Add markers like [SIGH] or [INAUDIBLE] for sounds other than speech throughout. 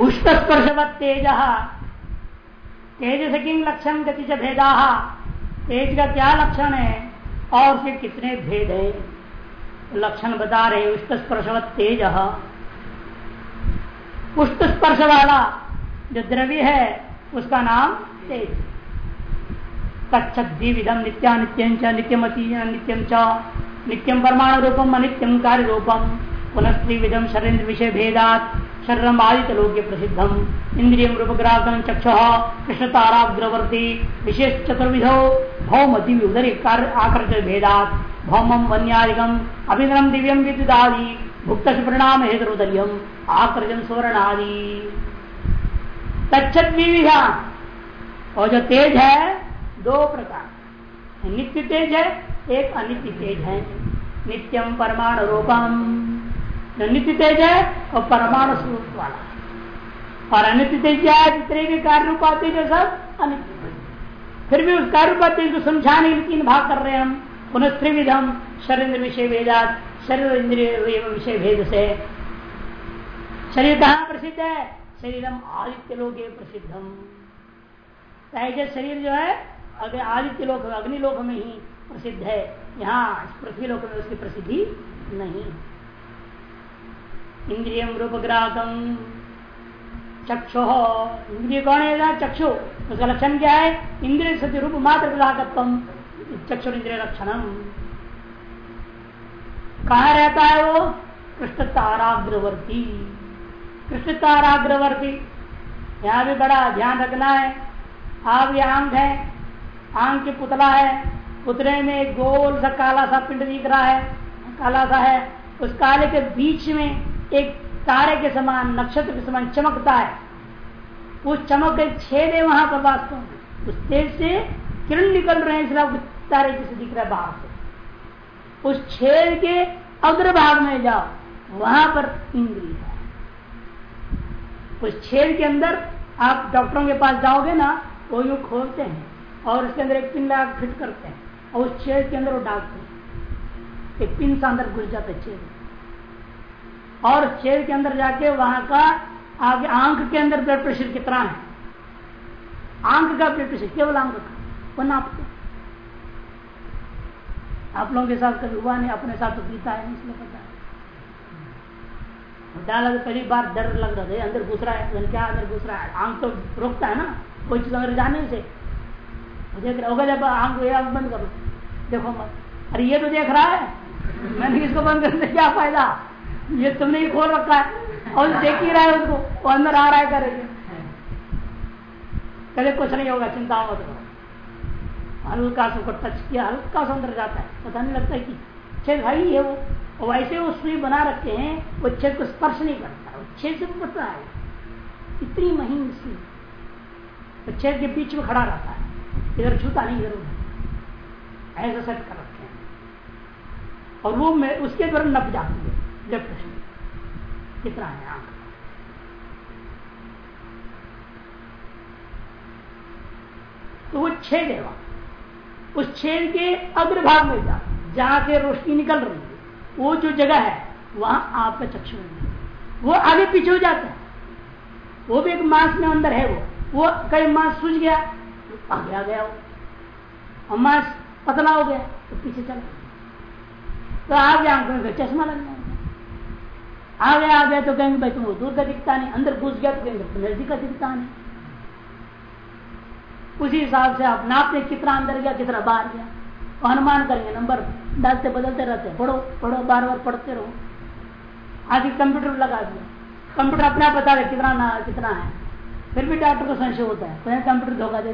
पुष्ट स्पर्शवत तेज तेज से किन लक्षण गति से भेदा? तेज का क्या लक्षण है? और फिर कितने भेद है? लक्षण बता रहे उष्ट स्पर्शवत तेज पुष्ट स्पर्श वाला जो द्रव्य है, उसका नाम तेज। तत्विधम नित्या नित्यम च नित्यमती नित्यम च नित्यम परमाणु रूपम अनित्यम कार्य रूपम पुनस्त्रिविधम शरीर विषय भेदात शरीरम आदित्य लोक प्रसिद्धम। इंद्रिय रूपग्राहकम चक्ष कृष्ण ताराग्रवर्ती विशेष चतुर्विधो। भौमति उदरी कार्य आकर्ष भेदात। भौमम वन्यादिकम अभिनम दिव्यम विद्युदादि। भुक्त परिणाम हेतुदर्यम आकर्जन स्वर्ण आदि तच्छत और जो तेज है, दो प्रकार। नित्य तेज है, एक अनित्य तेज है। नित्यम परमाणु रूपम। नित्य तेज है और परमाणु स्वरूप वाला। और अनित्य तेज क्या है? जितने भी कार्य आते हैं सब अनित्य फिर भी उस कार्य तेज को समझाने के तीन भाग कर रहे हैं हम। पुनः त्रिविधम, शरीर विषय वेदात शरीर इंद्रिय विषय भेद से। शरीर कहाँ प्रसिद्ध है? शरीरम आदित्य लोग प्रसिद्धम। शरीर जो है अगर आदित्य लोक, अग्निलोक में ही प्रसिद्ध है। यहाँ पृथ्वी लोक में उसकी प्रसिद्धि नहीं। इंद्रिय रूपग्राहकम चक्षु इंद्रिय कौन है चक्षु, उसका लक्षण क्या है? इंद्रिय सत्य रूप मात्र ग्राहकत्व चक्षु इंद्रिय लक्षणम कहा रहता है वो? कृष्ण ताराग्रवर्ती कृष्ण ताराग्रवर्ती यहाँ भी बड़ा ध्यान रखना है। आप ये आंग है आंग के पुतला है, पुतले में गोल सा काला सा पिंड दिख रहा है, काला सा है, उस काले के बीच में एक तारे के समान, नक्षत्र के समान चमकता है। उस चमक के छेद है वहाँ पर वास्तव में। उस तेज से किरण निकल रहे हैं, इसलिए तारे जैसे दिख रहा है बाहर से। उस छेद के अग्र भाग में जाओ, वहाँ पर इंद्री है। उस छेद के अंदर आप डॉक्टरों के पास जाओगे ना, वो यू खोलते हैं और उसके अंदर एक पिन लगा फिट करते हैं और उस छेद के अंदर वो डालते हैं। एक पिन से अंदर घुस जाता है छेद। और छेद के अंदर जाके वहाँ का आगे आँख के अंदर ब्लड प्रेशर कितना है? आँख का ब्लड प्रेशर केवल आँख का, वो नापते आप लोगों के साथ कभी हुआ नहीं, अपने साथ तो पीता है इसलिए पता है। डाला तो पहली बार डर लग रहा है अंदर घुस रहा है क्या अंदर घुस रहा है, आँख तो रोकता है ना, कोई चीज़ अंदर जाने से। देख रहा, होगा जब आँख बंद करो, देखो मत। अरे ये तो देख रहा है, मैंने इसको बंद करने क्या फ़ायदा? ये तुमने ही खोल रखा है। और देख ही रहा है उसको। वो अंदर आ रहा है करेंगे कभी कुछ नहीं होगा, चिंता मत करो। हल्का से उसको टच किया, हल्का सा अंदर जाता है। पता नहीं लगता है कि छेद भाई है वो। वैसे वो सुई बना रखते हैं, वो छेद को स्पर्श नहीं करता वो छेद से पड़ता है। इतनी महीन सुई। तो छेद के बीच में खड़ा रहता है। इधर छूता नहीं ज़रूर ऐसा सेट कर रखे हैं। और वो उसके द्वारा नप जाती है। जब प्रश्न कितना है आँख तो वो छेद है वहाँ। उस छेद के अग्रभाग में जा, जहाँ से रोशनी निकल रही है, वो जो जगह है, वहाँ आपका चक्षु वो आगे पीछे हो जाता है। वो भी एक मांस में अंदर है वो। वो कई मांस सूझ गया तो आगे आ गया वो। और मांस पतला हो गया तो पीछे चल तो आगे आँखों में चश्मा लग जाएगा आगे आ गया तो कहेंगे, भाई तुम दूर का दिखता नहीं, अंदर घुस गया तो कहेंगे नज़दीक का दिखता नहीं। उसी हिसाब से आप नापते कितना अंदर गया, कितना बाहर गया। अनुमान करेंगे, नंबर डालते, बदलते रहते, पढ़ो पढ़ो, बार बार पढ़ते रहो। आज कंप्यूटर लगा दिया। कंप्यूटर अपने आप बता दे कितना ना, कितना है? फिर भी डॉक्टर को संशय होता है तो कंप्यूटर धोखा दे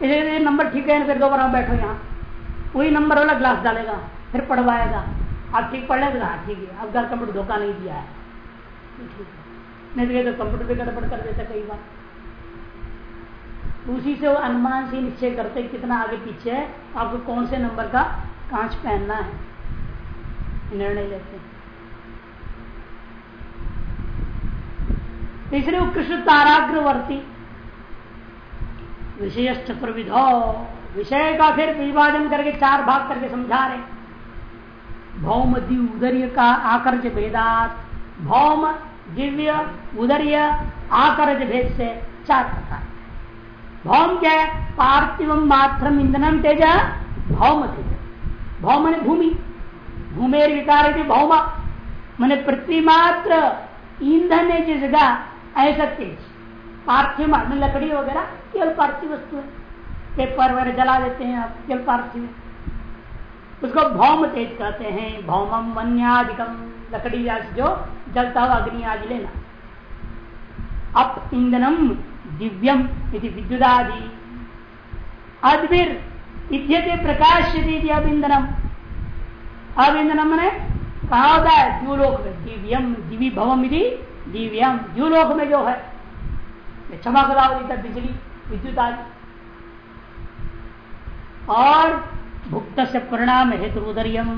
दे नंबर ठीक है, फिर दोबारा बैठो यहाँ। वही नंबर वाला ग्लास डालेगा, फिर पढ़वाएगा। आप ठीक पढ़ लेते हाँ ठीक है, अब घर कंप्यूटर धोखा नहीं दिया है। ठीक नहीं तो कंप्यूटर भी गड़बड़ कर देता कई बार। उसी से वो अनुमान से निश्चय करते कितना आगे पीछे है, आपको कौन से नंबर का कांच पहनना है। निर्णय लेते हैं। तीसरे कृष्ण ताराग्रवर्ती। विषय चतुर्विधो विषय का फिर विभाजन करके चार भाग करके समझा रहे भौम उदर्य का आकर्ष भेदात। भौम, दिव्य, उदर्य आकर भेद से चार प्रकार। भौम क्या है? पार्थिव मात्र इंधनम तेज, भौम तेज। भौम मैंने भूमि। भूमेर विकार भौमा। मैंने पृथ्वी मात्र, ईंधन है जिस जगह ऐसा तेज। पार्थिव लकड़ी वगैरह, केवल पार्थिव वस्तु है। पेपर वगैरह जला देते हैं आप, केवल पार्थिव। उसको भौम तेज कहते हैं भौमम वन्यादिकम लकड़ी जो जलता हुआ अग्नि आज लेना। अप इंधनम दिव्यम यदि विद्युदादि। अद्भिर इत्यते प्रकाश अब इंधनम। अब इंधनम ने कहा होता है, द्यूलोक में दिव्यम, दिव्य भवम यदि दिव्यम। द्यूलोक में जो है क्षमा चमकदावली बिजली, विद्युत आदि। और भुक्त से परिणाम हेतु उदरियम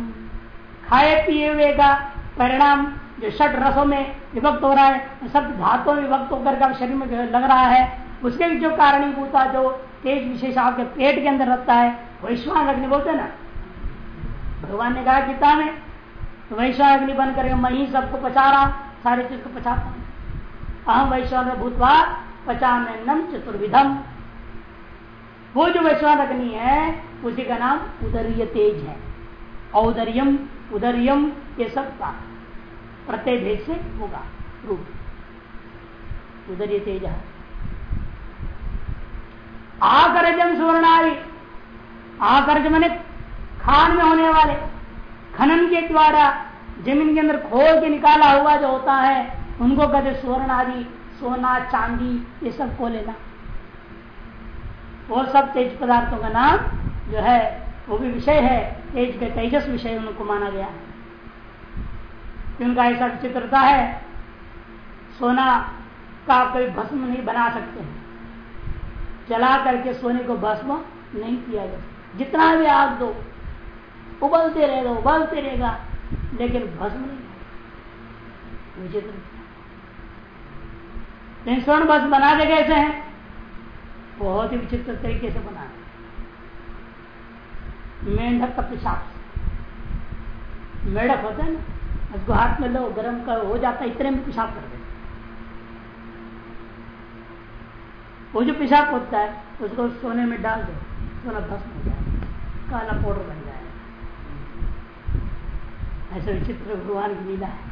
खाए, पिए हुए का परिणाम, जो षट रसों में विभक्त हो रहा है सब धातुओं में विभक्त होकर के शरीर में लग रहा है, उसके जो कारणीभूत जो तेज विशेष आपके पेट के अंदर रहता है वैश्वान अग्नि बोलते ना। भगवान ने कहा, गीता में तो वैश्वान अग्नि बन करके मैं ही सबको पचा रहा सारे चीज़ को पचाता हूँ। अहम वैश्वान भूतवा पचा में नम चतुर्विधम। वो जो वैश्वान अग्नि है, उसी का नाम उदर्य तेज है। औदर्यम, उदर्यम, ये सब का प्रत्यय भेद से होगा, रूप। उदर्य तेज आकर्जम सुवर्णारी आकर्ज मैंने खान में होने वाले, खनन के द्वारा ज़मीन के अंदर खोल के निकाला हुआ जो होता है, उनको कहते सुवर्ण आदि सोना, चांदी, ये सबको लेना। वो सब तेज पदार्थों का नाम जो है, वो भी विषय है। तेज के तेजस विषय उनको माना गया उनका ऐसा विचित्रता है, सोना का कोई भस्म नहीं बना सकते जला करके सोने को भस्म नहीं किया जा जितना भी आग दो, उबलते रहेगा उबलते रहेगा, लेकिन भस्म नहीं विचित्र स्वर्ण भस्म बना दे कैसे हैं? बहुत ही विचित्र तरीके से बना है। मेंढक का पिशाब। मेढक होता है ना, उसको हाथ में लो, गर्म कर, हो जाता है, इतने में पिशाब कर दे वो जो पेशाब होता है, उसको सोने में डाल दो, सोना भस्म हो जाए, काला पाउडर बन जाए। ऐसे विचित्र भगवान की लीला है।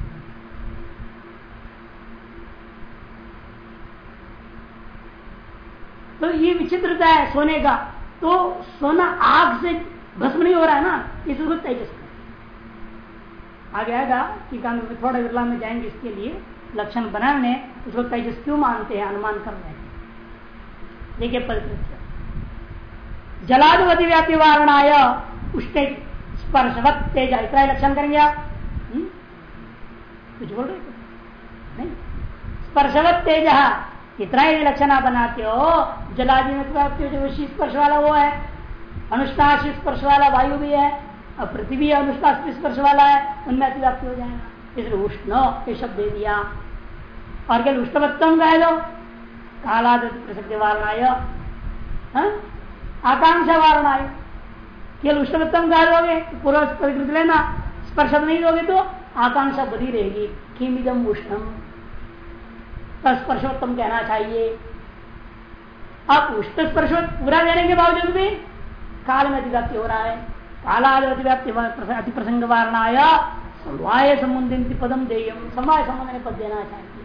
तो ये विचित्रता है सोने का? तो सोना आग से भस्म नहीं हो रहा है ना? इस रूप तेजस आगे आएगा कि थोड़ा विरला में जाएँगे इसके लिए लक्षण बनाने, उसको तेजस क्यों मानते हैं? अनुमान कर रहे हैं। देखिए परिकृत जलाधिपति व्याप्ति वारणाय उष्टे स्पर्शवत तेज इतना लक्षण करेंगे आप। हम्म? कुछ बोल रहे नहीं। स्पर्शवत तेज। इतना ही लक्षण आप बनाते हो जलादि में व्याप्ति जो स्पर्श वाला वो है अनुष्ठाश स्पर्श वाला, वायु भी है, और पृथ्वी अनुष्ठाश स्पर्श वाला है, उनमें अतिव्याप्ति हो जाएगा। इसलिए उष्ण ये शब्द दे दिया। और क्या उष्णवत्तम कह दो प्रसक्ति वारणाय हाँ? आकांक्षा वारणाय। केवल उष्णवत्तम कह दोगे पूर्व प्रकृति लेना। स्पर्श नहीं दोगे तो आकांक्षा बधी रहेगी। किमिदम उष्णम स्पर्शोत्तम कहना चाहिए। अब उष्ण स्पर्श पूरा देने के बावजूद भी काल में अतिव्याप्ति हो रहा है। काला अतिव्याप्ति अति प्रसंग वारणाय समवाय संबंधित पदम देयम समवाय संबंध पद देना चाहिए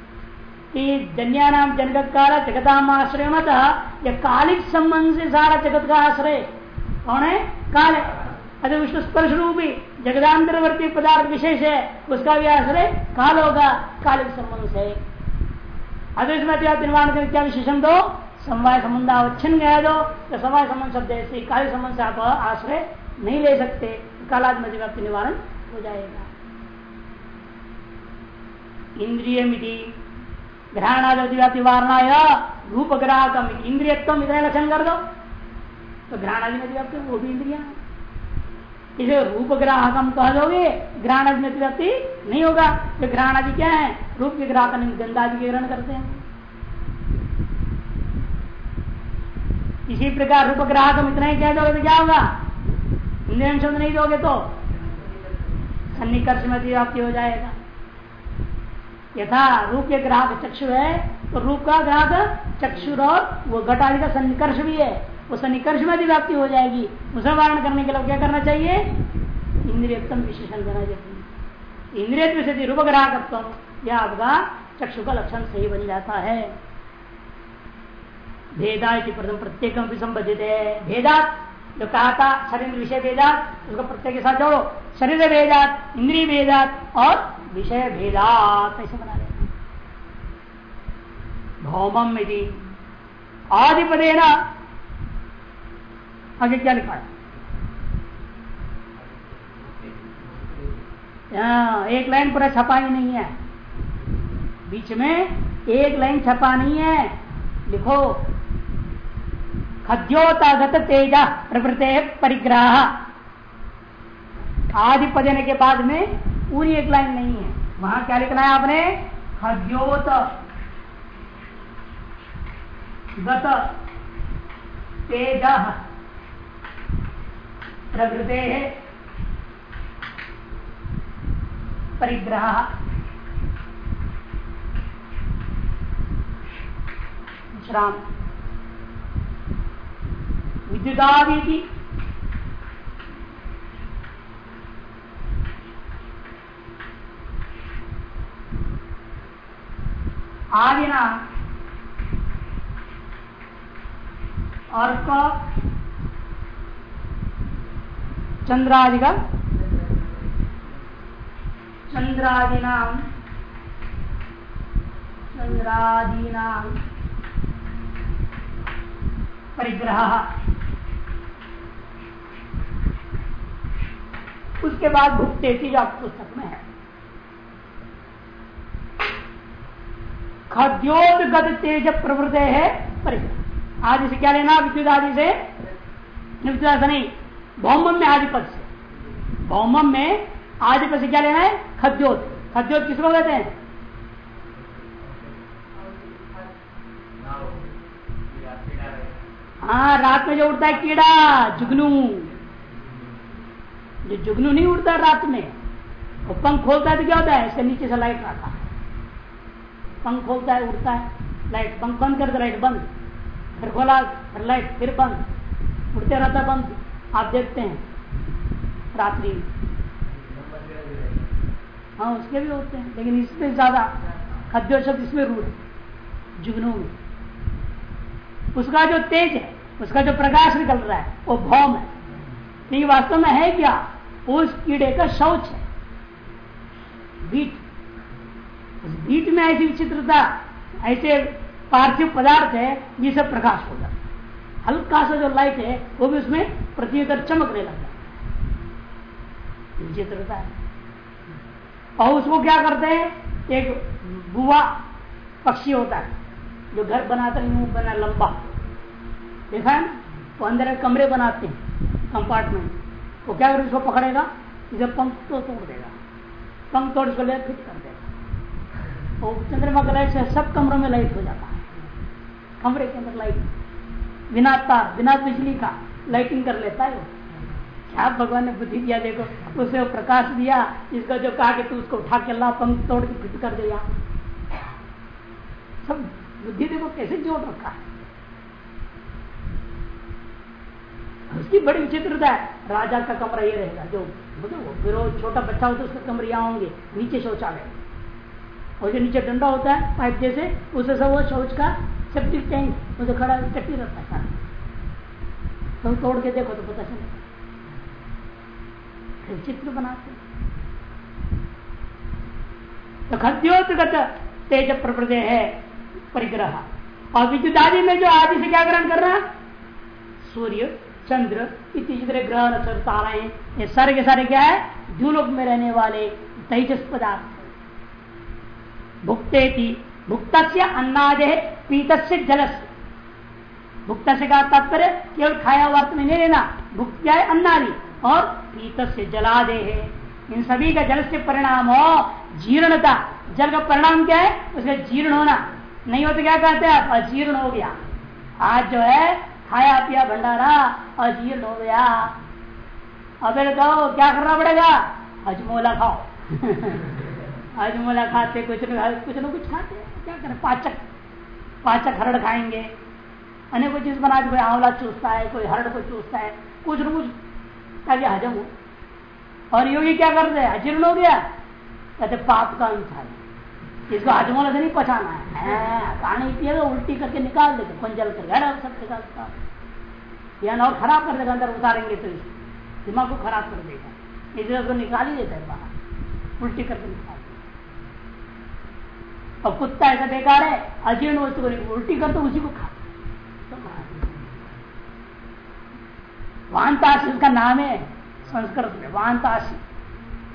कि जन्यानाम जनगत काल जगताम आश्रय मत यह कालिक संबंध से सारा जगत का आश्रय। कौन है? काल। अरे विष्णु स्पर्श रूपी जगदांतरवर्ती पदार्थ विशेष है, उसका भी आश्रय काल होगा, कालिक संबंध से। निर्माण कर क्या विशेषण दो? समवाय संबंध अवच्छिन्न गया दो तो समवाय संबंध शब्द ऐसे कालिक संबंध से आप आश्रय नहीं ले सकते। कालात्मक व्याप्ति निवारण हो जाएगा। इंद्रिय मिति घ्राणादि वारणा रूप ग्राहकम इंद्रियत्म इतने लक्षण कर दो तो घ्राणादि व्याप्ति वो भी इंद्रिया। इसे रूप ग्राहक ग्राहकम कह दोगे घ्राण में नहीं होगा। तो घ्राण आदि क्या है? रूप के ग्राहक गंदादि के ग्रहण करते हैं। इसी प्रकार रूप ग्राहकम इतना ही कह दोगे तो क्या होगा? इंद्रियम शब्द नहीं दोगे तो सन्निकर्ष में व्याप्ति हो जाएगा। यथा रूप के ग्राहक चक्षु है तो रूप का ग्राहक चक्षुर और वो घटादि का सन्निकर्ष भी है, वो सन्निकर्ष में व्याप्ति हो जाएगी। उसे वारण करने के लिए क्या करना चाहिए? इंद्रियतम विशेषण देना चाहिए इंद्रिय रूप ग्राहकत्व, यह आपका चक्षु का लक्षण सही बन जाता है। भेदा प्रथम प्रत्येक संबंधित है। भेदा जो कहा था शरीर विषय भेदात उसको प्रत्येक के साथ जोड़ो। शरीर भेदात इंद्रिय भेदात और विषय भेदात ऐसे बना रहे भौमम यदि आदिपदे ना आगे क्या लिखा है? हाँ, एक लाइन पूरा छपा ही नहीं है। बीच में एक लाइन छपा नहीं है। लिखो खद्योतागत तेज प्रवृत्ते परिग्रह। आदि पदने के बाद में पूरी एक लाइन नहीं है। वहाँ क्या लिखना है आपने? खद्योत गत। तेज। प्रवृत्ते परिग्रह। श्राम विद्युदादि आदिना। और चंद्रादि का चंद्रादिना। चंद्रादीना। परिग्रह। उसके बाद भुगते थी जो आपकी पुस्तक में है। खद्योदगत तेज प्रवृत्त है, परिग्रह। आदि से क्या लेना? विद्युत आदि से? विद्युत नहीं, भौमम में आदिपद से। भौमम में आदिपद से क्या लेना है? खद्योत। खद्योत किसको कहते हैं? हाँ रात में जो उठता है, कीड़ा, जुगनू। जो जुगनू नहीं उड़ता रात में, वो पंख खोलता है तो क्या होता है? इसके नीचे से लाइट आता है। पंख खोलता है, उड़ता है, लाइट पंख बंद कर लाइट बंद। फिर खोला, फिर लाइट, फिर बंद। उड़ते रहता बंद। आप देखते हैं, रात्रि। हाँ उसके भी होते हैं, लेकिन इसमें ज़्यादा खद्य शब्द इसमें रूढ़ है, जुगनू में। उसका जो तेज है, उसका जो प्रकाश निकल रहा है, वो भौम है। लेकिन वास्तव में है क्या? उस कीड़े का शौच है। बीट। उस बीट में ऐसी विचित्रता, ऐसे पार्थिव पदार्थ है जिसे प्रकाश हो जाता है। हल्का सा जो लाइट है, वो भी उसमें पृथ्वी चमकने लगता है। विचित्रता है। और उसको क्या करते हैं? एक बुआ पक्षी होता है, जो घर बनाते हैं बना लंबा। देखा है ना? वो अंदर कमरे बनाते हैं कंपार्टमेंट वो क्या करेगा उसको पकड़ेगा? इसे पंख तो तोड़ देगा। पंख तोड़, उसको ले फिट कर देगा। और चंद्रमा का लाइट सब कमरों में लाइट हो जाता है। कमरे के अंदर लाइट बिना तार, बिना बिजली का लाइटिंग कर लेता है वो। क्या भगवान ने बुद्धि दिया, देखो, उसे प्रकाश दिया, इसका जो कहा कि तू उसको उठा के ला, पंख तोड़ के फिट कर दिया सब बुद्धि देखो, कैसे जोड़ रखा है। उसकी बड़ी विचित्रता है। राजा का कमरा ये रहेगा, जो फिर वो छोटा बच्चा होता है, उसके कमरे यहाँ होंगे, नीचे शौचालय। और जो नीचे डंडा होता है, पाइप जैसे, उसे सब वो शौच का सेप्टिक टैंक उसे खड़ा चट्टी रहता है। तो तोड़ के देखो तो पता चले चित्र बनाते तो खद्योतगत तेज प्रप्रदय है, परिग्रह। और विद्युत आदि में जो आदि से क्या ग्रहण कर रहा सूर्य। चंद्र इतने ग्रह नक्षत्र ताराएँ ये सारे के सारे क्या है? द्यूलोक में रहने वाले तेजस पदार्थ। भुक्ते थी भुक्त से अन्नादे पीत से जलस भुक्त से का तात्पर्य, केवल खाया वर्त में नहीं लेना भुक्त है अन्नादि। और पीत से जलादे। है इन सभी का जल से परिणाम हो जीर्णता। जल का परिणाम क्या है? उसका जीर्ण होना। नहीं हो तो क्या कहते हैं? आप अजीर्ण हो गया। आज जो है खाया पिया भंडारा अजीर्ण हो गया। अब कहो क्या करना पड़ेगा? अजमोला खाओ। [LAUGHS] अजमोला खाते, कुछ न कुछ न कुछ खाते। क्या करें? पाचक। पाचक हरड़ खाएँगे। अनेक चीज़ बना कोई आंवला चूसता है, कोई हरड़ को चूसता है, कुछ न कुछ। ताकि हजम हो। और योगी क्या करते हैं? अजीर्ण हो गया। कहते, पाप का अनुसार इसको हजमोला से नहीं पचाना है। पानी पिएगा उल्टी करके निकाल देते पंजल कर सब निकालता या और खराब कर देगा, अंदर उतारेंगे तो दिमाग को खराब कर देगा। इसलिए उसको निकाल ही देता है बाहर। उल्टी करके निकाल और कुत्ता ऐसा बेकार है, अजीर्ण वस्तु को उल्टी कर तो उसी को खा। वानताशी उसका नाम है संस्कृत में वानताशी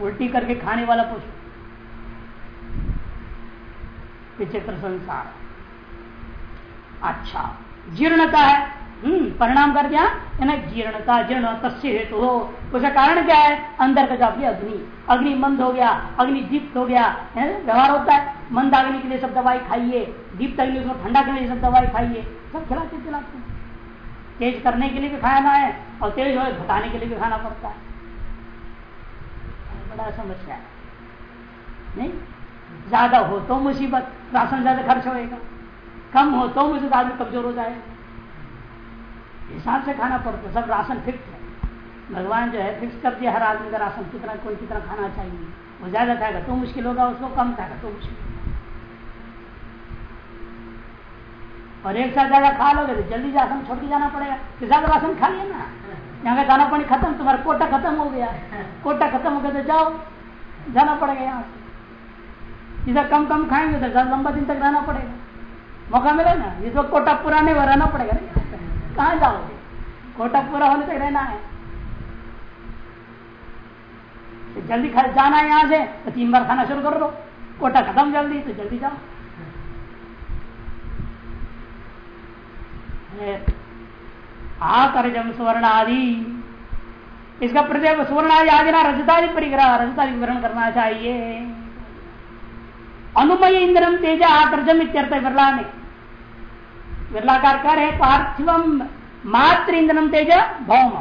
उल्टी करके खाने वाला पशु विचित्र संसार। अच्छा जीर्णता है। हम्म परिणाम कर दिया। जीर्णता, जीर्ण तस्य हेतु हो। उसका कारण क्या है? अंदर का जाती अग्नि अग्नि। मंद हो गया, अग्नि दीप्त हो गया। व्यवहार होता है। मंद अग्नि के लिए सब दवाई खाइए। दीप्त अग्नि उसको ठंडा के लिए सब दवाई खाइए। सब खिलाते खिलाते तेज करने के लिए भी खाना है और तेज हो घटाने के लिए भी खाना पड़ता है। बड़ा समस्या है। नहीं? ज़्यादा हो तो मुसीबत, राशन ज़्यादा खर्च होएगा। कम हो तो मुझे आदमी कमज़ोर हो जाएगा। हिसाब से खाना पड़ता सब राशन फिक्स है। भगवान जो है फिक्स कर दिया हर आदमी का राशन, कितना, कोई कितना खाना चाहिए। वो ज़्यादा खाएगा तो मुश्किल होगा, उसको कम खाएगा तो मुश्किल और एक साथ ज़्यादा खा लोगे तो जल्दी राशन छोड़ के जाना पड़ेगा। कि ज़्यादा राशन खा लिया ना। यहाँ का दाना पानी खत्म, तुम्हारा कोटा खत्म हो गया। कोटा खत्म हो गया तो जाओ, जाना पड़ेगा यहाँ से। जिधर कम कम खाएँगे तो लंबा दिन तक रहना पड़ेगा। मौका मिले ना? जिस वक्त कोटा पूरा नहीं हुआ, रहना पड़ेगा कहा जाओगे? कोटा पूरा होने तक रहना है। तो जल्दी खा जाना है यहाँ से तो तीन बार खाना शुरू कर दो। कोटा खत्म जल्दी तो जल्दी जाओ। आकर्जम स्वर्ण आदि इसका प्रत्येक स्वर्ण आदि आदि ना रजतादि परिग्रह, रजतादि विवरण करना चाहिए। अनुमय इंद्रम तेज आकर्जम इत्यर्थ बिरला में बिरलाकार कर है पार्थिवम मात्र इंधनम तेज भौम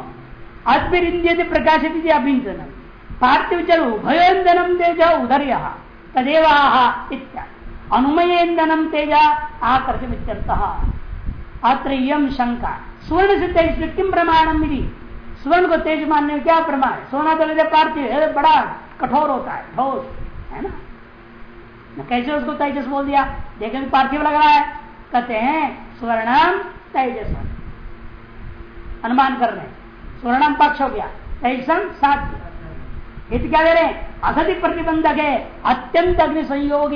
अद्भिरिंद्य प्रकाशित अभिंजनम पार्थिव चल उभयोन्दनम तेज उदर्य तदेव अनुमय इंधनम तेज आकर्षम अत्र यम शंका स्वर्ण तेज किम प्रमाणम मिली स्वर्ण को तेज मानने में क्या प्रमाण सोना तो पार्थिव बड़ा कठोर होता है ठोस है ना कैसे उसको तेजस बोल दिया? देखें पार्थिव लग रहा है। कहते हैं, स्वर्णम तेजस अनुमान कर रहे स्वर्णम पक्ष हो गया। तेजसम साध्य हित क्या दे रहे असति प्रतिबंधक है। अत्यंत अग्नि संयोग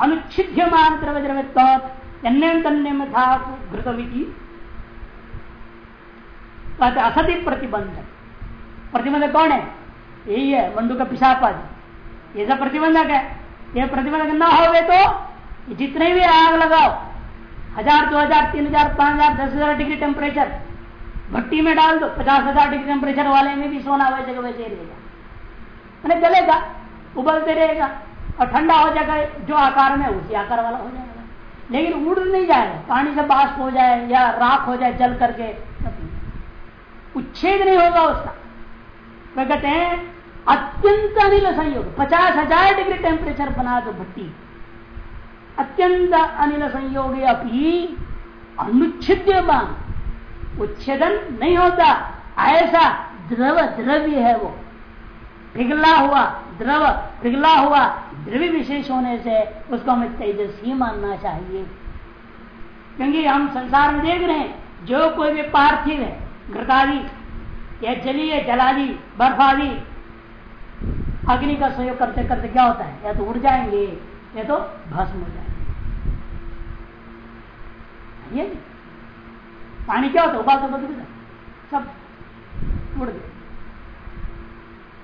अनुच्छिद्यमान द्रव्य था कहते असति प्रतिबंधक। प्रतिबंधक कौन है? यही है मंडू का पिशापाद ये सब प्रतिबंधक है। ये प्रतिबंधक न हो तो जितने भी आग लगाओ, हज़ार, दो हज़ार, तीन हज़ार, पाँच हज़ार, दस हज़ार डिग्री टेम्परेचर भट्टी में डाल दो, पचास हज़ार डिग्री टेम्परेचर वाले में भी सोना वैसे वैसे रहेगा। मैंने जलेगा, उबलते रहेगा, और ठंडा हो जाएगा, जो आकार में उसी आकार वाला हो जाएगा। लेकिन उड़ नहीं जाएगा पानी से बाष्प हो जाए या राख हो जाए जल करके, उच्छेद नहीं होगा उसका। क्या कहते हैं अत्यंत अनिल संयोग। पचास हज़ार डिग्री टेम्परेचर बना दो भट्टी। अत्यंत अनिल संयोग अपनी अनुच्छिद्य उच्छेदन नहीं होता। ऐसा द्रव द्रव्य है वो। पिघला हुआ द्रव, पिघला हुआ द्रव्य विशेष होने से उसको हमें तेजस्वी मानना चाहिए। क्योंकि हम संसार में देख रहे हैं, जो कोई भी पार्थिव है, घृतादि, या जलीय, जलादि, बर्फादि अग्नि का सहयोग करते करते क्या होता है? या तो उड़ जाएँगे, या तो भस्म हो जाएँगे। ये पानी क्या होता है? उबालते बदल सब उड़ गए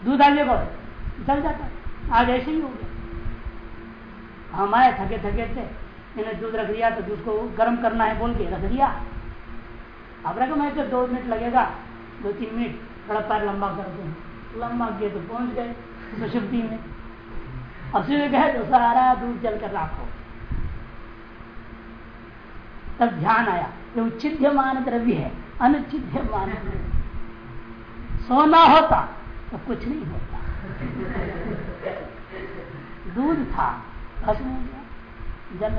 दूध आने को जल जाता आज ऐसे ही हो गया। हम आए, थके थके थे। मैंने दूध रख दिया तो दूध को गर्म करना है बोल के रख दिया। अब रखो, मैं तो दो मिनट लगेगा। दो तीन मिनट। थोड़ा पैर लंबा कर दो। लंबा किए तो पहुँच गए सुशुद्धि में। असुर गए तो सारा दूध जल कर रखो। तब ध्यान आया ये उच्छिद्यमान द्रव्य है, अनुच्छिद्यमान सोना होता तो कुछ नहीं होता। दूध था, भस्म हो गया, जल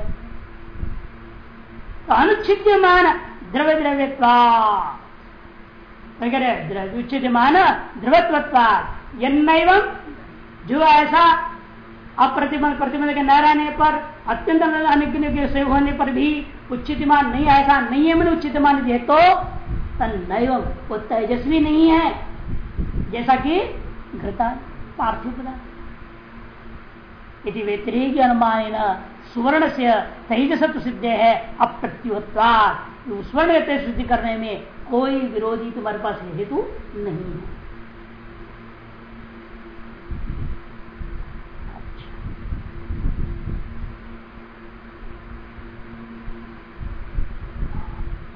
तो अनुच्छिद्यमान द्रव्य द्रव्यत्वा उच्चिद्यमान ध्रुवत्वत्वा जो ऐसा अप्रतिबंध प्रतिबंध के न रहने पर अत्यंत से होने पर भी उच्चितमान नहीं ऐसा नहीं है मैंने उच्चितमान है तो नैव वो तेजस्वी नहीं है। जैसा कि घृता पार्थिव यदि व्यतिरिक अनुमान सुवर्ण से तेजसत्व सिद्ध है अप्रत्युत्वाद स्वर्ण सिद्धि करने में कोई विरोधी तुम्हारे पास हेतु नहीं है।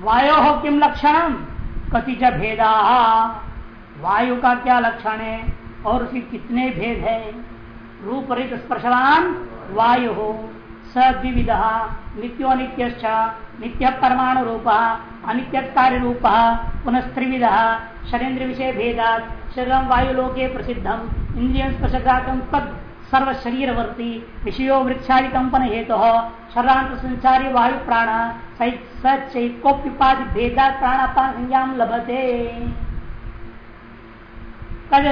वायो हो किम लक्षण कतिच भेदा। वायु का क्या लक्षण है और उसके कितने भेद है? रूप रित स्पर्शवान वायु हो सद्विविध नित्यो नित्य नित्य परमाणु रूप अनित्य कार्य रूप पुनः त्रिविध शरीर विषय भेदा शरीर वायुलोके प्रसिद्धम इंद्रिय स्पर्शघातम तद सर्व शरीरवर्ती विषयो वृक्षादि कंपन हेतु तो शरांत संचारी वायु प्राण सचोप्युपाधि भेदा प्राणापान संज्ञा लभते।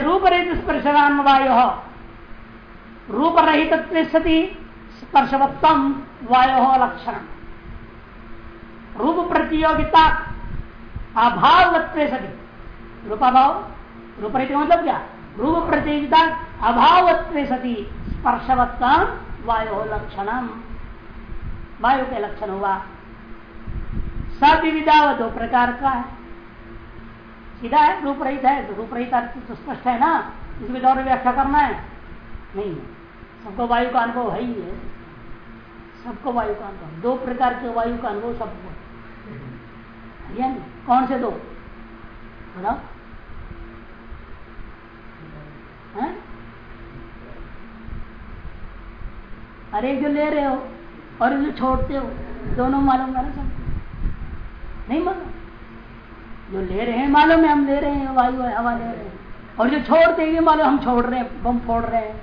रूप रहित स्पर्शवान वायु रूप रहित सती स्पर्शवत्तम वायु लक्षण रूप प्रतियोगिता अभाव सती रूपाभाव रूप रहित मतलब क्या? रूप प्रतियोगिता अभाव सती स्पर्शवत्तम वायु लक्षणम। वायु के लक्षण हुआ। सविविधा दो प्रकार का है। सीधा है, रूप रहित है तो रूप रहित तो स्पष्ट है ना? इसमें दौर व्याख्या करना है। नहीं सबको वायु का अनुभव है ही है। सबको वायु का अनुभव। दो प्रकार के वायु का अनुभव सबको। कौन से दो? बताओ अरे जो ले रहे हो और जो छोड़ते हो, दोनों मालूम है ना सब? नहीं मालूम? जो ले रहे हैं मालूम है, हम ले रहे हैं, वायु हवा ले रहे हैं। और जो छोड़ते हैं मालूम, हम छोड़ रहे हैं, बम फोड़ रहे हैं।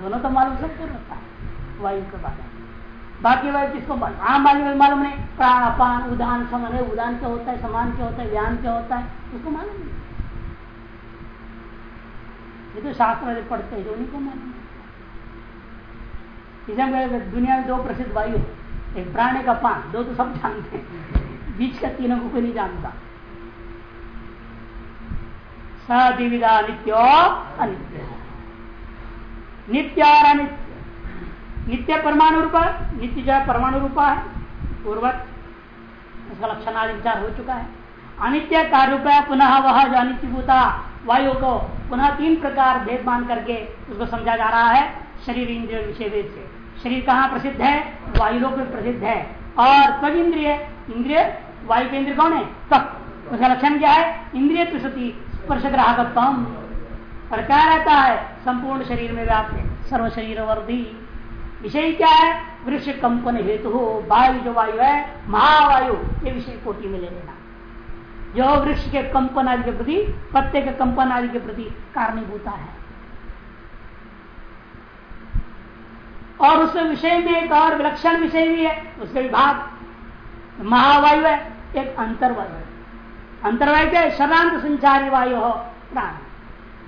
दोनों तो मालूम सबको रहता है, वायु के बारे में। बाकी वायु किसको आम वायु में मालूम नहीं। प्राण, अपान, उदान, समान है, उदान क्या होता है, समान क्या होता है व्यान क्या होता है, उसको मालूम नहीं। ये तो शास्त्र वाले पढ़ते हैं जो उन्हीं को मालूम दुनिया में दो प्रसिद्ध वायु एक प्राण, एक अपान। दो तो सब जानते हैं। बीच का तीनों को कोई नहीं जानता। सदिविदा नित्यो अनित्य। नित्य और अनित्य। नित्य परमाणु रूपा, नित्य जो है परमाणु रूपा है, पूर्वत उसका लक्षण आदि विचार हो चुका है। अनित्य का रूप है, पुनः वह जो अनित्य भूता वायु को पुनः तीन प्रकार भेद मान करके उसको समझा जा रहा है, शरीर, इंद्रिय विषय वेद से। शरीर कहाँ प्रसिद्ध है? वायुलोक में प्रसिद्ध है। और तब इंद्रिय इंद्रिय वायु के इंद्रिय कौन है? तब उसका लक्षण क्या है? इंद्रिय प्रसति स्पर्श ग्राहकत्म और क्या रहता है, संपूर्ण शरीर में व्याप्त सर्व शरीर वर्दी विषय क्या है? वृक्ष कंपन हेतु वायु जो वायु है, महावायु, ये विषय कोटि में ले लेना। जो वृक्ष के कंपन आदि के प्रति, पत्ते के कंपन आदि के प्रति कारणीभूता है। और उस विषय में एक और विलक्षण विषय भी है उसके विभाग। महावायु है, एक अंतर्वायु है। अंतर्वायु है? शरांत संचारी वायु हो, प्राण।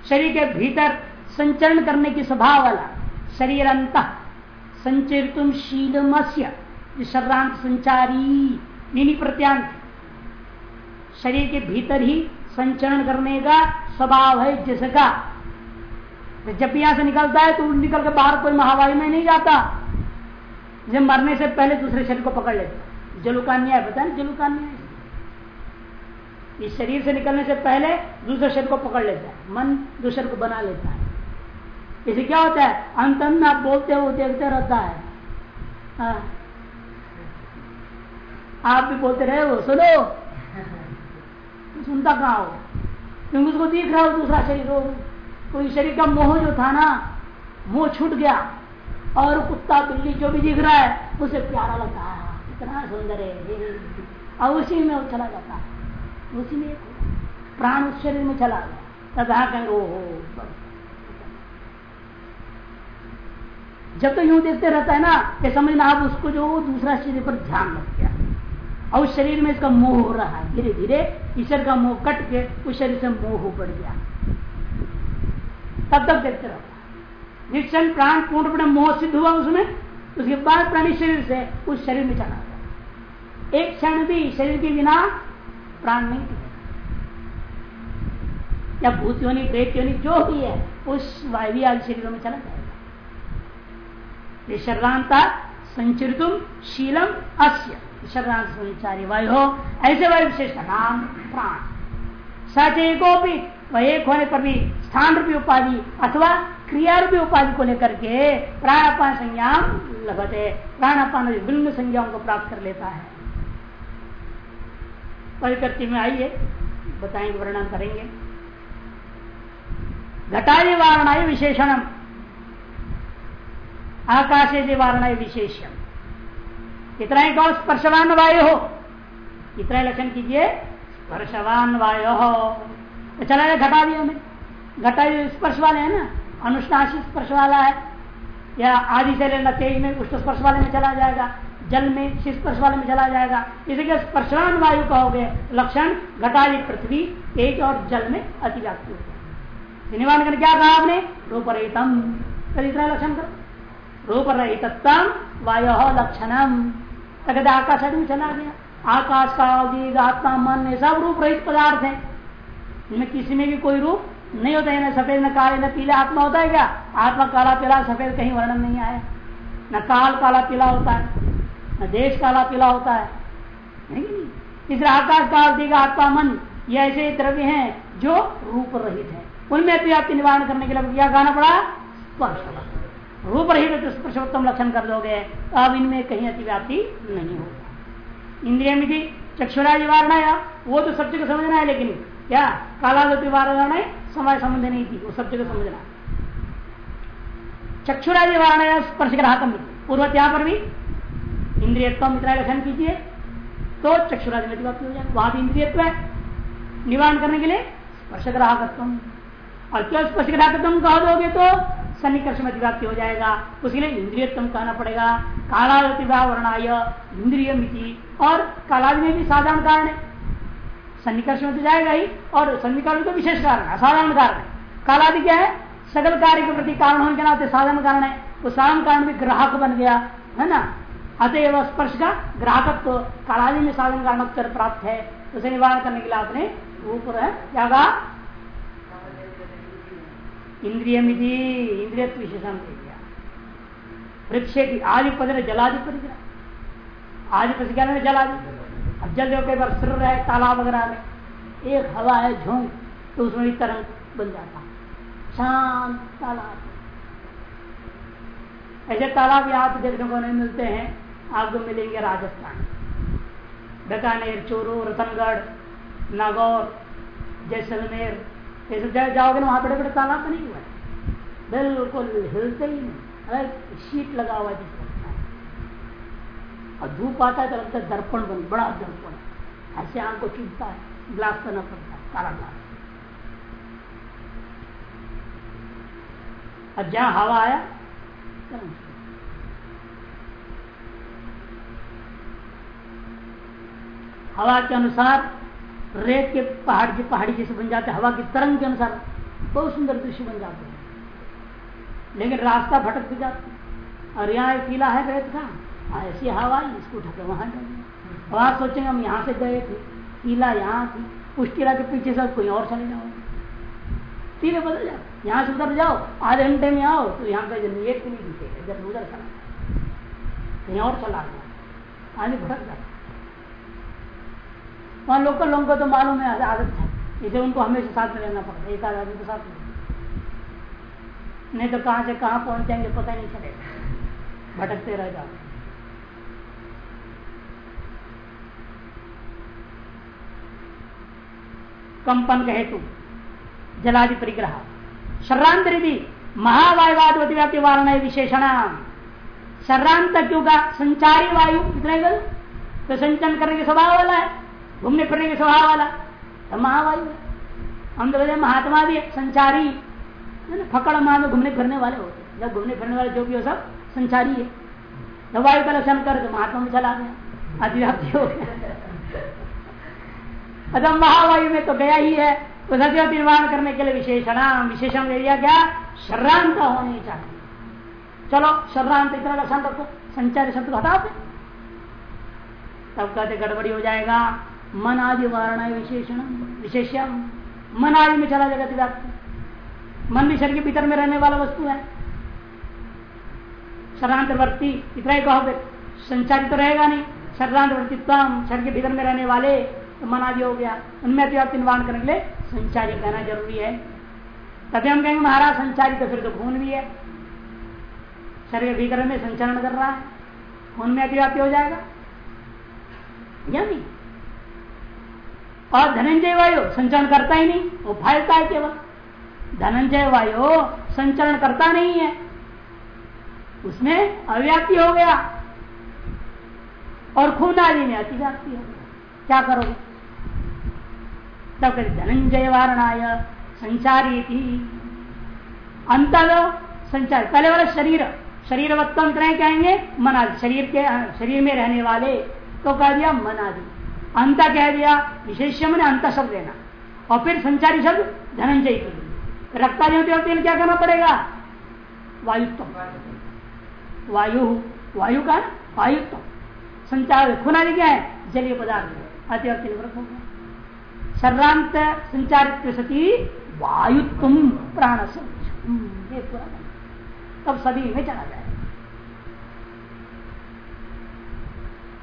शरीर के भीतर संचरण करने की स्वभाव वाला, शरीर अंत संचरितुम शीलमस्य। शर्रांत संचारी, नीनी प्रत्यांत शरीर के भीतर ही संचरण करने का स्वभाव है जिसका जब यहाँ से निकलता है तो निकल के बाहर कोई महावायु में नहीं जाता। जब मरने से पहले दूसरे शरीर को पकड़ लेता जलुकान्या है पता ना जलुकान्या इस शरीर से निकलने से पहले दूसरे शरीर को पकड़ लेता है। मन दूसरे को बना लेता है। इसे क्या होता है? अंत में आप बोलते हो देखते रहता है। हाँ। आप भी बोलते रहे हो, सुनो। तो सुनता कहा हो? क्योंकि उसको दिख रहा हो दूसरा शरीर हो। कोई शरीर का मोह जो था ना, मोह छूट गया। और कुत्ता, बिल्ली जो भी दिख रहा है, उसे प्यारा लगता है। इतना सुंदर है। और उसी में वो चला जाता है। उसी में प्राण उस शरीर में चला गया। तथा कहेंगे ओहो जब तो यूँ देखते रहता है ना ये समझना आप उसको जो दूसरा शरीर पर ध्यान रख गया। और उस शरीर में इसका मोह हो रहा है। धीरे धीरे ईश्वर का मोह कट के उस शरीर से मोह हो पड़ गया। तब तक देखते रहता क्षण प्राण पूर्ण मोह सिद्ध हुआ उसमें उसके बाद प्राणी शरीर से उस शरीर में चला गया। एक क्षण भी शरीर के बिना प्राण नहीं या भूत योनि प्रेत योनि जो भी है, उस वायवी आदि शरीरों में चला जाएगा ये शर्वांता संचरितुम शीलम अस्य। संचारी वायु हो ऐसे वायु विशेष का नाम प्राण। सच एकोपी वह एक होने पर भी स्थान रूपी उपाधि अथवा क्रिया रूपी उपाधि को लेकर के प्राणापान संज्ञा लगते प्राणापान विभिन्न संज्ञाओं को प्राप्त कर लेता है। परिकृति में आइए, बताएँगे, वर्णन करेंगे। घटादि वारणा विशेषणम। आकाशे निवारण विशेषम। इतना ही कहो, स्पर्शवान वायु हो। इतना ही लक्षण कीजिए, स्पर्शवान वायु हो। तो चला जाए घटा दिया हमें घटा स्पर्श वाले है ना? अनुष्णाशी स्पर्श वाला है। या आदि से लेना तेज में उष्ण स्पर्श वाले में चला जाएगा। जल में स्पर्श वाले में चला जाएगा। इसलिए स्पर्शवान वायु कहोगे? लक्षण घटादि पृथ्वी, तेज और जल में अतिव्याप्ति होगा निवारण कर क्या कहा आपने? रूपरेतम। इतना लक्षण करो। रूप रहितम वायु लक्षणम। तक आकाश आदमी चला गया। आकाश का आत्मा मन ये सब रूप रहित पदार्थ है। इनमें किसी में भी कोई रूप नहीं होता है न सफ़ेद, न काले, न पीला आत्मा होता है क्या? आत्मा काला, पीला, सफ़ेद कहीं वर्णन नहीं आया। न काल काला, पीला होता है, न देश काला, पीला होता है। इसलिए आकाश काल दिगा आत्मा, मन, ये ऐसे द्रव्य हैं जो रूप रहित है। उनमें अतिव्याप्ति निवारण करने के लिए क्या कहना पड़ा? स्पर्श रूप रहित स्पर्शोत्तम लक्षण कर दोगे। अब इनमें कहीं अतिव्याप्ति नहीं होगा। इंद्रिय मिधि चक्षुराज वारणा या, वो तो सब जगह समझना है लेकिन क्या कालागति वारणा समय संबंध नहीं थी, वो सब जगह समझना। चक्षुराज वारणा या स्पर्श ग्राहकम पूर्वत यहाँ पर भी इंद्रियत्व इतना लक्षण कीजिए तो चक्षुराज में हो जाए। वहाँ भी इंद्रियत्व है। निवारण करने के लिए स्पर्श ग्राहकत्व। और क्यों स्पर्श ग्राहकत्व कह दोगे तो सन्निकर्ष में अतिव्याप्ति हो जाएगा। उसके लिए इंद्रियत्म कहना पड़ेगा। कालावर्णाय इंद्रिय मिति और कालादि में भी साधारण कारण है। सन्निकर्ष में तो जाएगा ही, और सन्निकर्ष तो विशेष कारण है, असाधारण कारण है। कालादि क्या है? सकल कार्य के प्रति कारण होने के नाते साधारण कारण है। वो साधारण कारण भी ग्राहक बन गया, है ना? अतएव स्पर्श का ग्राहकत्व, कालादि में साधन कारण प्राप्त है। उसे निवारण करने के लिए आपने ऊपर है कहा इंद्रिय विशेषण दे दिया वृक्ष की आदि पद जलादि। परिग्रह आदि पद क्या जलादि अब जल कई बार सिर रहे, तालाब वगैरह में। एक हवा है, झोंक तो उसमें भी तरंग बन जाता शांत तालाब। ऐसे तालाब यहाँ पे देखने को नहीं मिलते हैं। आपको मिलेंगे राजस्थान। बीकानेर, चूरू, रतनगढ़, नागौर, जैसलमेर ऐसे जाओगे ना, वहाँ बड़े बड़े तालाब नहीं हुआ बिल्कुल हिलते ही नहीं। शीट लगा हुआ जिस और धूप आता है तो लगता है दर्पण बन, बड़ा दर्पण ऐसे आँख को चुभता है ग्लास करना पड़ता है काला ग्लास अब जहाँ हवा आया हवा के अनुसार रेत के पहाड़ की पहाड़ी जैसे बन जाते हवा की तरंग के अनुसार, बहुत सुंदर दृश्य बन जाते हैं। लेकिन रास्ता भटक भी जाता और यहाँ एक किला है रेत का ऐसी हवा इसको ढके वहाँ जाएँगे वहाँ सोचेंगे हम यहाँ से गए थे, किला यहाँ थी, उस किला के पीछे से कोई और चले जाओ। तीन बदल जाओ यहाँ से उधर जाओ, आधे घंटे में आओ तो यहाँ का पे एक नहीं दिखेगा जब उधर चला कहीं और चला गया आदमी भटक जाता वहाँ लोकल लोगों को तो मालूम है, आदत है। इसे उनको हमेशा साथ में लेना पड़ता है, एक आदमी को साथ नहीं तो कहाँ से कहाँ पहुँच जाएँगे पता नहीं चलेगा। भटकते रह जाओ। कंपन के हेतु, जलादि परिग्रह। शर्रांतरी भी महावायुवाद व्याप्ति वारण विशेषण। शर्रांत क्यों का संचारी वायु तो संचन करने के स्वभाव वाला है। घूमने फिरने के स्वभाव वाला। तो महावायु। हम तो बोले महात्मा भी संचारी। फकड़ मान घूमने फिरने वाले होते जब घूमने फिरने वाले जो भी हो, सब संचारी है। दवाई का लक्षण कर महात्मा में चला गया। अधिव्याप्ति हो गया। अच्छा महावायु में तो गया ही है। तो सत्य निर्माण करने के लिए विशेषण विशेषण एरिया क्या? शर्रांत होनी चाहिए। चलो शर्रांत इतना लक्षण रखो। संचारी शब्द को हटा तब कहते गड़बड़ी हो जाएगा। मन आदि वारणा विशेषण विशेषम मन आदि में चला जाएगा व्याप्ति मन भी शरीर के भीतर में रहने वाला वस्तु है। शरणांतवर्ती इतना ही कहो फिर संचारित तो रहेगा नहीं। शरणांतवर्तित्व शरीर के भीतर में रहने वाले तो मन आदि हो गया। उनमें अतिव्याप्ति निर्माण करने के लिए संचारी कहना ज़रूरी है। तभी हम कहेंगे, महाराज, संचारी तो फिर तो खून भी है। शरीर के भीतर में संचरण कर रहा है। खून में अतिव्याप्ति हो जाएगा। या नहीं और धनंजय वायु संचरण करता ही नहीं, वो फैलता है केवल। धनंजय वायु संचरण करता नहीं है। उसमें अव्याप्ति हो गया और खून आदि में अतिव्याप्ति हो गया। क्या करोगे? तब कहते धनंजय वारणाय संचारी थी अंत संचार, पहले वाला शरीर शरीर वत्तम कहेंगे मन आदि शरीर के, शरीर में रहने वाले तो कह दिया मन आदि अंत कह दिया विशेष मैंने अंत शब्द देना। और फिर संचारी शब्द धनंजय के लिए रक्तादि होते क्या करना पड़ेगा? वायुत्व वायु वायु का वायुत्व संचार खुनादि क्या है? जलीय पदार्थ। अतिव्यक्ति निवृत्त शर्रांत संचारित सती वायुत्व प्राण तब सभी में चला जाए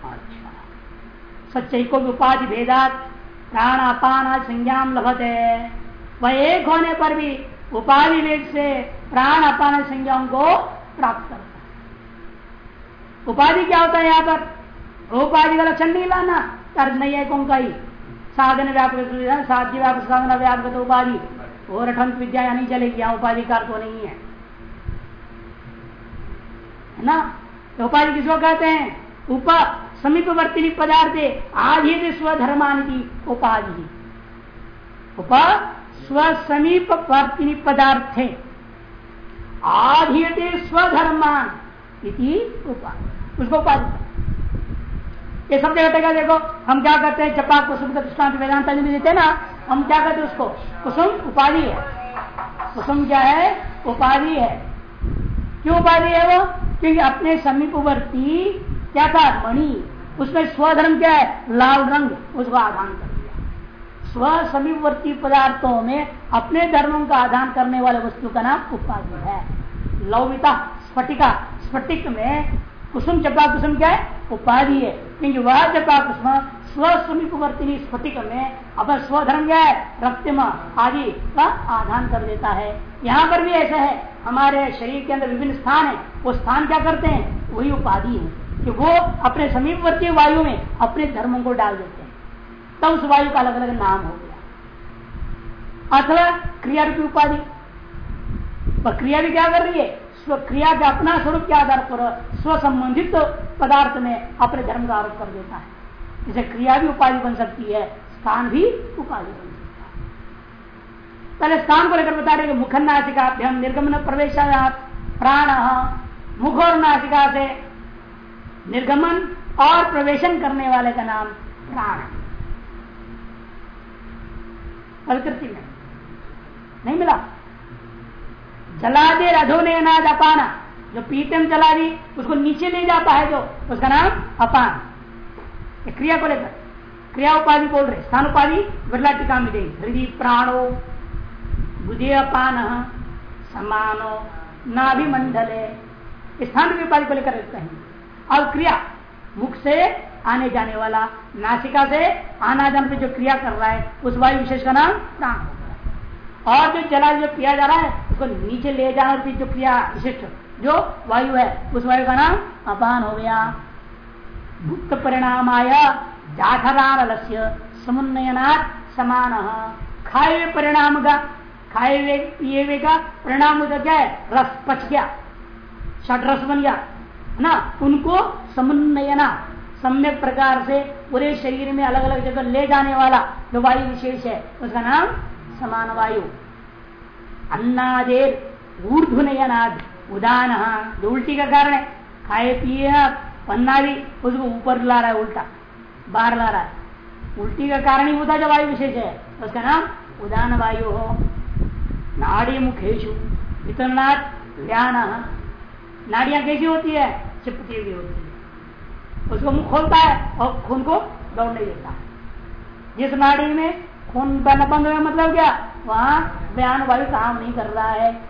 अच्छा। सच्चाई को भी उपाधि भेदात। प्राण अपान संज्ञा लभते। वह एक होने पर भी उपाधि भेद से प्राण अपान संज्ञाओं को प्राप्त करता है। उपाधि क्या होता है यहाँ पर? उपाधि का लक्षण नहीं लाना। तर्ज नहीं है कौन का ही। साधन व्यापक साध्य व्यापक साधन व्यापक उपाधि। और अठंत विद्या नहीं चलेगी, यहाँ उपाधि का तो नहीं है ना? तो उपाधि किसको कहते हैं? उप समीपवर्ती पदार्थ आधीत स्वधर्मानी उपाधि। उप स्वसमीपवर्तिनी पदार्थ आधीयते स्वधर्मान उसको उपाधि ये सब जगह का देखो, हम क्या करते हैं चपा कुसुम का दृष्टांत वेदांत में देते ना, हम क्या करते हैं उसको? कुसुम उपाधि है। कुसुम क्या है? उपाधि है। क्यों उपाधि है वो? क्योंकि अपने समीपवर्ती क्या था? मणि। उसमें स्वधर्म क्या है? लाल रंग। उसको आधान कर दिया। स्व समीपवर्ती पदार्थों में अपने धर्मों का आधान करने वाले वस्तु का नाम उपाधि है। लौविता, स्फटिका। स्फटिक में कुसुम चपा कुसुम क्या है? उपाधि है। क्योंकि वह चपा कुसुम स्वसमीपवर्ती स्फटिक में अपना स्वधर्म क्या है? रक्तिमा आदि का आधान कर देता है। यहाँ पर भी ऐसा है। हमारे शरीर के अंदर विभिन्न स्थान है। वो स्थान क्या करते हैं? वही उपाधि है। कि वो अपने समीपवर्ती वायु में अपने धर्मों को डाल देते हैं। तब उस वायु का अलग अलग नाम हो गया। अथवा क्रिया रूपी उपाधि क्रिया भी क्या कर रही है? स्व क्रिया के अपना स्वरूप के आधार पर स्व संबंधित पदार्थ में अपने धर्म का आरोप कर देता है। जैसे क्रिया भी उपाधि बन सकती है, स्थान भी उपाधि बन सकता है। पहले स्थान को लेकर बता रहे मुखन नासिकाभ्यम निर्गमन प्रवेश प्राण मुख और नासिका से निर्गमन और प्रवेशन करने वाले का नाम प्राण प्रकृति में। नहीं मिला। जला दे रधो ने अनाज अपाना। जो पीते में जला दी, उसको नीचे ले जाता है जो, उसका नाम अपान। क्रिया को लेकर। क्रिया उपाधि बोल रहे स्थान उपाधि बिरला टीका में देंगे। हृदय प्राणो, बुद्धि अपान, समानो, नाभिमंडले। स्थान उपाधि को लेकर कहेंगे। अब क्रिया। मुख से आने जाने वाला, नासिका से आना जाने पे जो क्रिया कर रहा है, उस वायु विशेष का नाम प्राण। और जो जला, जो किया जा रहा है, उसको नीचे ले जाने की जो क्रिया विशिष्ट, जो वायु है, उस वायु का नाम अपान हो गया। गुप्त परिणाम आया जाठरान समुन्नयनाथ समान। खाए हुए परिणाम का, खाए हुए, पिए हुए का परिणाम क्या है? रस पच गया। षट रस बन गया। ना, उनको समुन्नयना सम्यक प्रकार से पूरे शरीर में अलग अलग जगह ले जाने वाला जो वायु विशेष है, उसका नाम समान वायु। अन्नादेर ऊर्धुनयनाद उदान, जो उल्टी का कारण है। खाए, पिए पन्ना भी, उसको ऊपर ला रहा है उल्टा, बाहर ला रहा है। उल्टी का कारण ही होता जो वायु विशेष है, उसका नाम उदान वायु हो। नाड़ी मुखेशु वितरणात् व्यान नाड़ियाँ कैसी होती है? चिपटी हुई होती है। उसको मुँह खोलता है, और खून को दौड़ने देता। है जिस नाड़ी में खून बहना बंद हुआ मतलब क्या? वहाँ बयान वायु काम नहीं कर रहा है।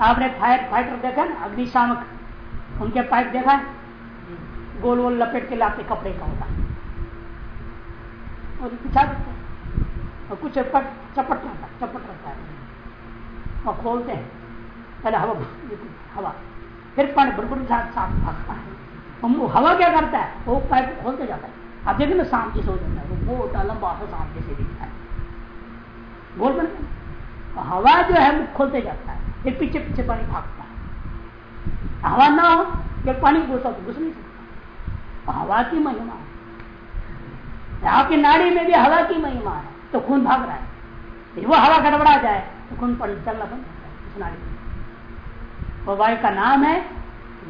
आपने फायर फाइटर देखा ना? अग्निशामक। उनके पाइप देखा? है गोल गोल लपेट के लाते कपड़े का होता। है और पिछा देते और कुछ चपट चपट रहता चपट रहता है। और खोलते हैं। पहले हवा हवा। फिर पानी बुड़बुड़ साफ़ साफ़ भागता है। हवा क्या करता है? वो पाइप खोलते जाता है। अब देखिए ना सांप जैसे हो जाता है। वो मोटा, लंबा सा सांप जैसे दिखता है। गोल बन तो हवा जो है मुख खोलते जाता है। फिर पीछे पीछे पानी भागता है। हवा ना हो, जब पानी घुसा तो घुस नहीं सकता। हवा की महिमा है। आपकी नाड़ी में भी हवा की महिमा है। तो खून भाग रहा है। वो हवा गड़बड़ा जाए तो खून चलना बंद उस नाड़ी वो वायु का नाम है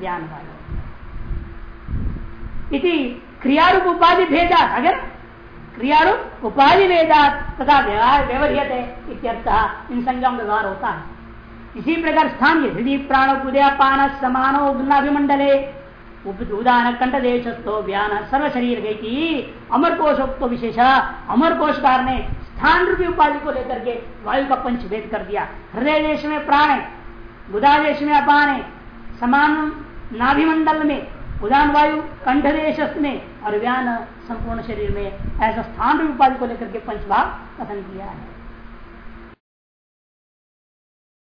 ज्ञान वायु इति क्रियारूप उपाधि भेदा अगर क्रियारूप उपाधि भेदा तथा व्यवहार व्यवहार इत्यर्थ इन संज्ञाओं का व्यवहार होता है। इसी प्रकार स्थान हृदय प्राण उदयपान समानो उदाभिमंडले उदान कंठ देशस्थो व्यान सर्व शरीर गई अमर कोशोक्त विशेष अमर कोशकार ने स्थान रूपी उपाधि को लेकर के वायु का पंच भेद कर दिया। हृदय देश में प्राण है बुधा देश में अपान, समान नाभिमंडल में उदान वायु कंठ देश में और व्यान संपूर्ण शरीर में ऐसा स्थान रूप उपाधि को लेकर के पंचभाग कथन किया है।